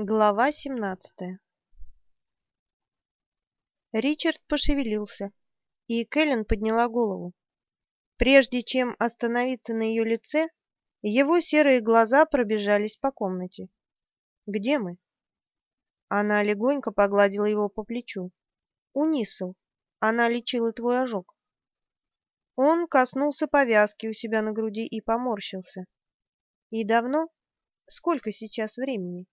Глава семнадцатая Ричард пошевелился, и Кэлен подняла голову. Прежде чем остановиться на ее лице, его серые глаза пробежались по комнате. «Где мы?» Она легонько погладила его по плечу. «У Нисел. Она лечила твой ожог». Он коснулся повязки у себя на груди и поморщился. «И давно? Сколько сейчас времени?»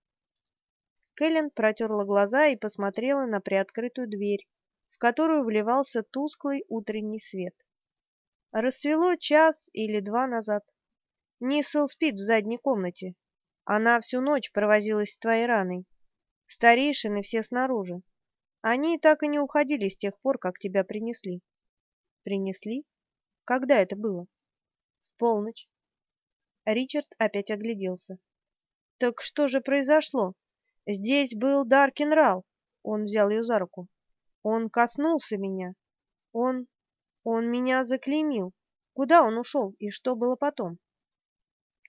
Кэлен протерла глаза и посмотрела на приоткрытую дверь, в которую вливался тусклый утренний свет. Рассвело час или два назад. Нисел спит в задней комнате. Она всю ночь провозилась с твоей раной. Старейшины все снаружи. Они так и не уходили с тех пор, как тебя принесли. Принесли? Когда это было? В полночь. Ричард опять огляделся. Так что же произошло? Здесь был Даркин Рал. Он взял ее за руку. Он коснулся меня. Он... он меня заклеймил. Куда он ушел и что было потом?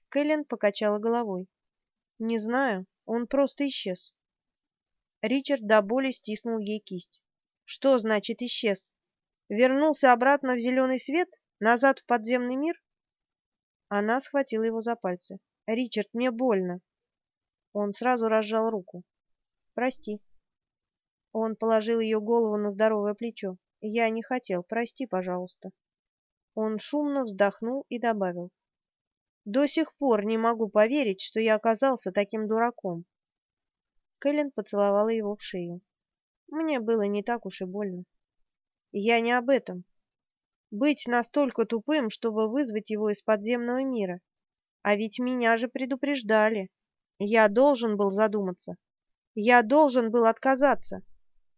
Кэлен покачала головой. Не знаю, он просто исчез. Ричард до боли стиснул ей кисть. Что значит исчез? Вернулся обратно в зеленый свет? Назад в подземный мир? Она схватила его за пальцы. «Ричард, мне больно!» Он сразу разжал руку. «Прости». Он положил ее голову на здоровое плечо. «Я не хотел. Прости, пожалуйста». Он шумно вздохнул и добавил. «До сих пор не могу поверить, что я оказался таким дураком». Кэлен поцеловала его в шею. «Мне было не так уж и больно». «Я не об этом. Быть настолько тупым, чтобы вызвать его из подземного мира. А ведь меня же предупреждали». Я должен был задуматься. Я должен был отказаться.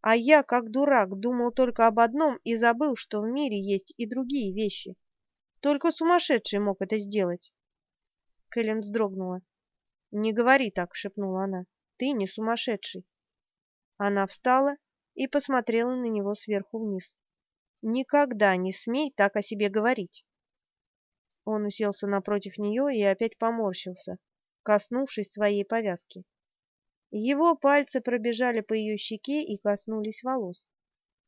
А я, как дурак, думал только об одном и забыл, что в мире есть и другие вещи. Только сумасшедший мог это сделать. Кэлен вздрогнула. «Не говори так», — шепнула она. «Ты не сумасшедший». Она встала и посмотрела на него сверху вниз. «Никогда не смей так о себе говорить». Он уселся напротив нее и опять поморщился коснувшись своей повязки. Его пальцы пробежали по ее щеке и коснулись волос.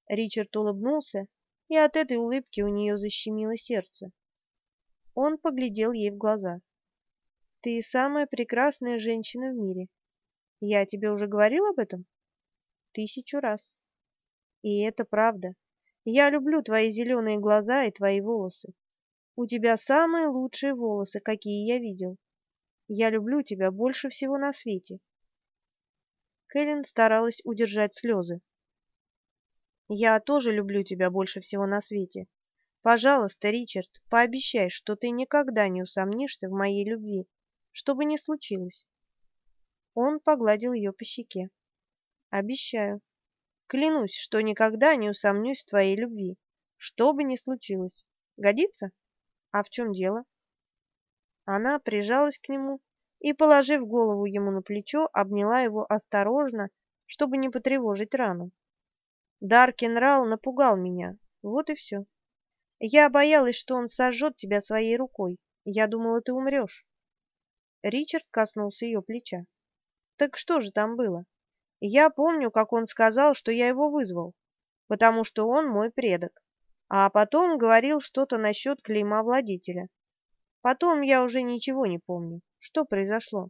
Ричард улыбнулся, и от этой улыбки у нее защемило сердце. Он поглядел ей в глаза. «Ты самая прекрасная женщина в мире. Я тебе уже говорил об этом?» «Тысячу раз. И это правда. Я люблю твои зеленые глаза и твои волосы. У тебя самые лучшие волосы, какие я видел. Я люблю тебя больше всего на свете. Кэлен старалась удержать слезы. Я тоже люблю тебя больше всего на свете. Пожалуйста, Ричард, пообещай, что ты никогда не усомнишься в моей любви, что бы ни случилось. Он погладил ее по щеке. Обещаю. Клянусь, что никогда не усомнюсь в твоей любви, что бы ни случилось. Годится? А в чем дело? Она прижалась к нему и, положив голову ему на плечо, обняла его осторожно, чтобы не потревожить рану. Даркин Рал напугал меня, вот и все. Я боялась, что он сожжет тебя своей рукой. Я думала, ты умрешь. Ричард коснулся ее плеча. Так что же там было? Я помню, как он сказал, что я его вызвал, потому что он мой предок, а потом говорил что-то насчет клейма владителя. Потом я уже ничего не помню. Что произошло?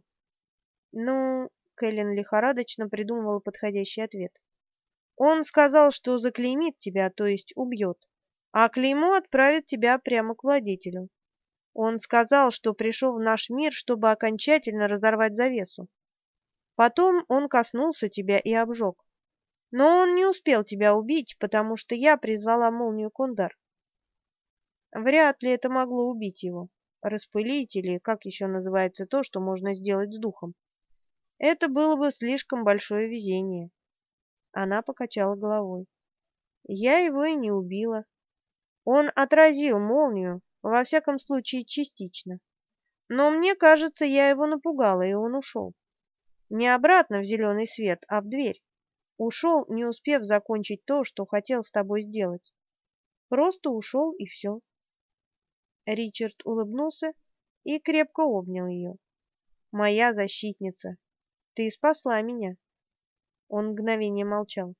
Ну, Кэлен лихорадочно придумывала подходящий ответ. Он сказал, что заклеймит тебя, то есть убьет, а клеймо отправит тебя прямо к владетелю. Он сказал, что пришел в наш мир, чтобы окончательно разорвать завесу. Потом он коснулся тебя и обжег. Но он не успел тебя убить, потому что я призвала молнию Кундар. Вряд ли это могло убить его распылить или как еще называется то, что можно сделать с духом. Это было бы слишком большое везение. Она покачала головой. Я его и не убила. Он отразил молнию, во всяком случае частично. Но мне кажется, я его напугала, и он ушел. Не обратно в зеленый свет, а в дверь. Ушел, не успев закончить то, что хотел с тобой сделать. Просто ушел, и все. Ричард улыбнулся и крепко обнял ее. «Моя защитница! Ты спасла меня. Он мгновение молчал.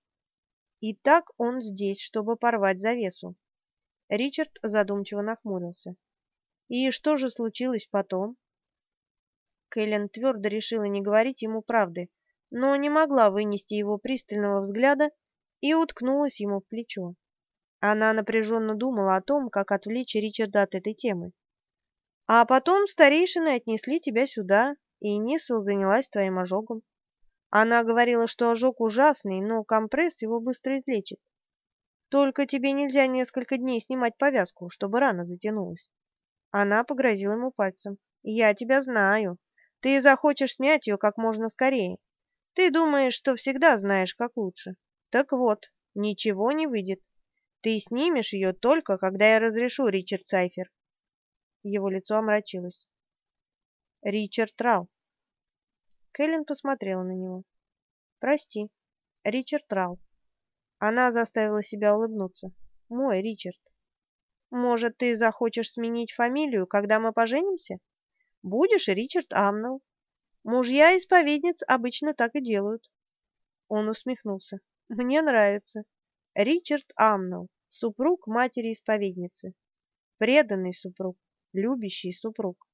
И так он здесь, чтобы порвать завесу. Ричард задумчиво нахмурился. И что же случилось потом? Кэлен твердо решила не говорить ему правды, но не могла вынести его пристального взгляда и уткнулась ему в плечо. Она напряженно думала о том, как отвлечь Ричарда от этой темы. А потом старейшины отнесли тебя сюда, и Нисел занялась твоим ожогом. Она говорила, что ожог ужасный, но компресс его быстро излечит. Только тебе нельзя несколько дней снимать повязку, чтобы рана затянулась. Она погрозила ему пальцем. «Я тебя знаю. Ты захочешь снять ее как можно скорее. Ты думаешь, что всегда знаешь, как лучше. Так вот, ничего не выйдет. Ты снимешь ее только, когда я разрешу, Ричард Сайфер». Его лицо омрачилось. «Ричард Рал». Кэлен посмотрела на него. «Прости, Ричард Рал». Она заставила себя улыбнуться. «Мой Ричард». «Может, ты захочешь сменить фамилию, когда мы поженимся? Будешь Ричард Амнелл. Мужья исповедниц обычно так и делают». Он усмехнулся. «Мне нравится. Ричард Амнелл, супруг матери-исповедницы. Преданный супруг, любящий супруг».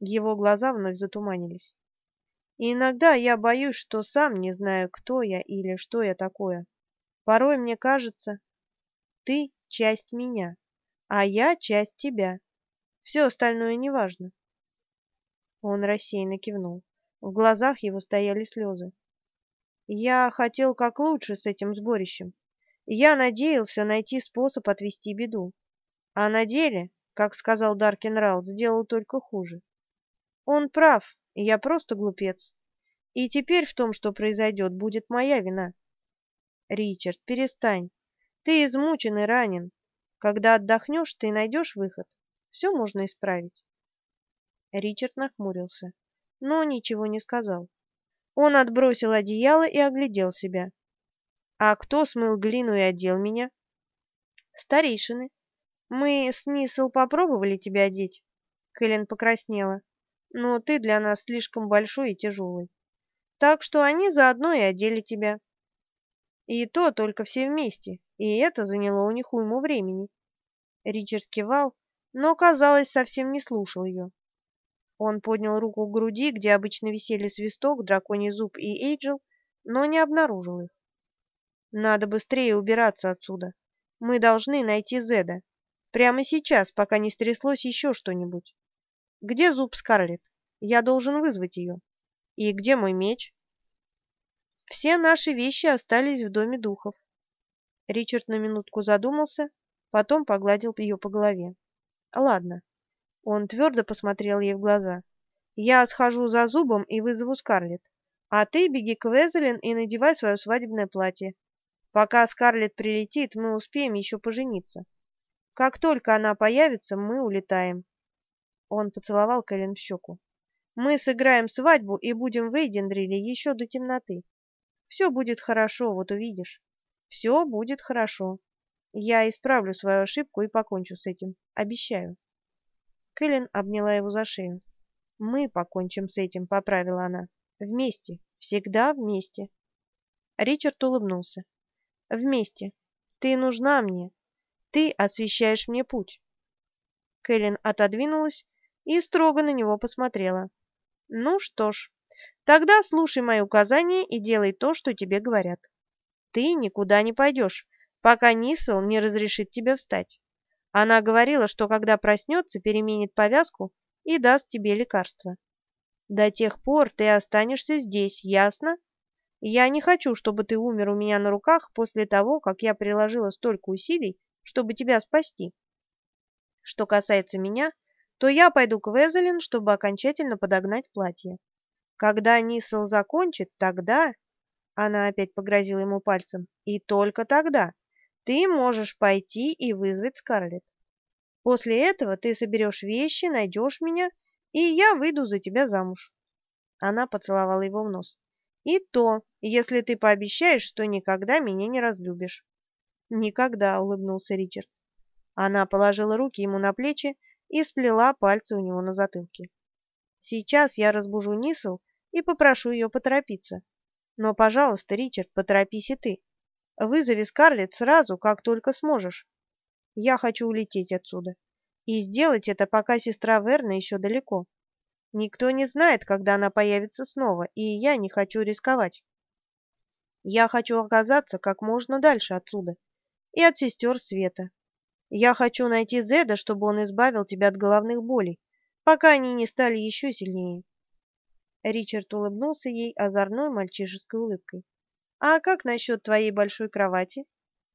Его глаза вновь затуманились. И иногда я боюсь, что сам не знаю, кто я или что я такое. Порой мне кажется, ты часть меня, а я часть тебя. Все остальное неважно. Он рассеянно кивнул. В глазах его стояли слезы. Я хотел как лучше с этим сборищем. Я надеялся найти способ отвести беду. А на деле, как сказал Даркин Рал, сделал только хуже. Он прав, я просто глупец. И теперь в том, что произойдет, будет моя вина. Ричард, перестань. Ты измучен и ранен. Когда отдохнешь, ты найдешь выход. Все можно исправить. Ричард нахмурился, но ничего не сказал. Он отбросил одеяло и оглядел себя. А кто смыл глину и одел меня? Старейшины. Мы с Нисел попробовали тебя одеть. Кэлен покраснела но ты для нас слишком большой и тяжелый. Так что они заодно и одели тебя. И то только все вместе, и это заняло у них уйму времени. Ричард кивал, но, казалось, совсем не слушал ее. Он поднял руку к груди, где обычно висели свисток, драконий зуб и Эйджел, но не обнаружил их. Надо быстрее убираться отсюда. Мы должны найти Зеда. Прямо сейчас, пока не стряслось еще что-нибудь. Где зуб Скарлетт? Я должен вызвать ее. И где мой меч? Все наши вещи остались в доме духов. Ричард на минутку задумался, потом погладил ее по голове. Ладно. Он твердо посмотрел ей в глаза. Я схожу за зубом и вызову Скарлетт. А ты беги к Везелин и надевай свое свадебное платье. Пока Скарлетт прилетит, мы успеем еще пожениться. Как только она появится, мы улетаем. Он поцеловал Кэлен в щеку. «Мы сыграем свадьбу и будем в Эйдендриле еще до темноты. Все будет хорошо, вот увидишь. Все будет хорошо. Я исправлю свою ошибку и покончу с этим. Обещаю». Кэлен обняла его за шею. «Мы покончим с этим», — поправила она. «Вместе. Всегда вместе». Ричард улыбнулся. «Вместе. Ты нужна мне. Ты освещаешь мне путь». Кэлен отодвинулась и строго на него посмотрела. «Ну что ж, тогда слушай мои указания и делай то, что тебе говорят. Ты никуда не пойдешь, пока Нисел не разрешит тебе встать. Она говорила, что когда проснется, переменит повязку и даст тебе лекарство. До тех пор ты останешься здесь, ясно? Я не хочу, чтобы ты умер у меня на руках после того, как я приложила столько усилий, чтобы тебя спасти. Что касается меня, то я пойду к Везелин, чтобы окончательно подогнать платье. Когда Нисел закончит, тогда...» Она опять погрозила ему пальцем. «И только тогда ты можешь пойти и вызвать Скарлетт. После этого ты соберешь вещи, найдешь меня, и я выйду за тебя замуж». Она поцеловала его в нос. «И то, если ты пообещаешь, что никогда меня не разлюбишь». «Никогда», — улыбнулся Ричард. Она положила руки ему на плечи и сплела пальцы у него на затылке. «Сейчас я разбужу Нисел и попрошу ее поторопиться. Но, пожалуйста, Ричард, поторопись и ты. Вызови Скарлетт сразу, как только сможешь. Я хочу улететь отсюда. И сделать это, пока сестра Верна еще далеко. Никто не знает, когда она появится снова, и я не хочу рисковать. Я хочу оказаться как можно дальше отсюда и от сестер Света. Я хочу найти Зеда, чтобы он избавил тебя от головных болей, пока они не стали еще сильнее. Ричард улыбнулся ей озорной мальчишеской улыбкой. «А как насчет твоей большой кровати?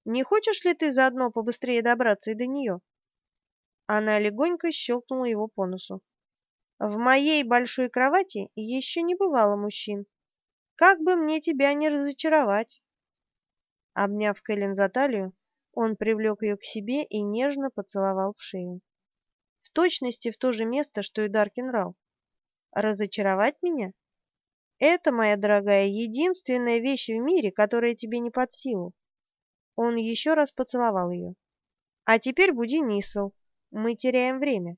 Не хочешь ли ты заодно побыстрее добраться и до нее?» Она легонько щелкнула его по носу. В моей большой кровати еще не бывало мужчин. Как бы мне тебя не разочаровать. Обняв Кэлен за талию, он привлек ее к себе и нежно поцеловал в шею. В точности в то же место, что и Даркин Рау. Разочаровать меня? Это, моя дорогая, единственная вещь в мире, которая тебе не под силу. Он еще раз поцеловал ее. А теперь буди Нисел. Мы теряем время.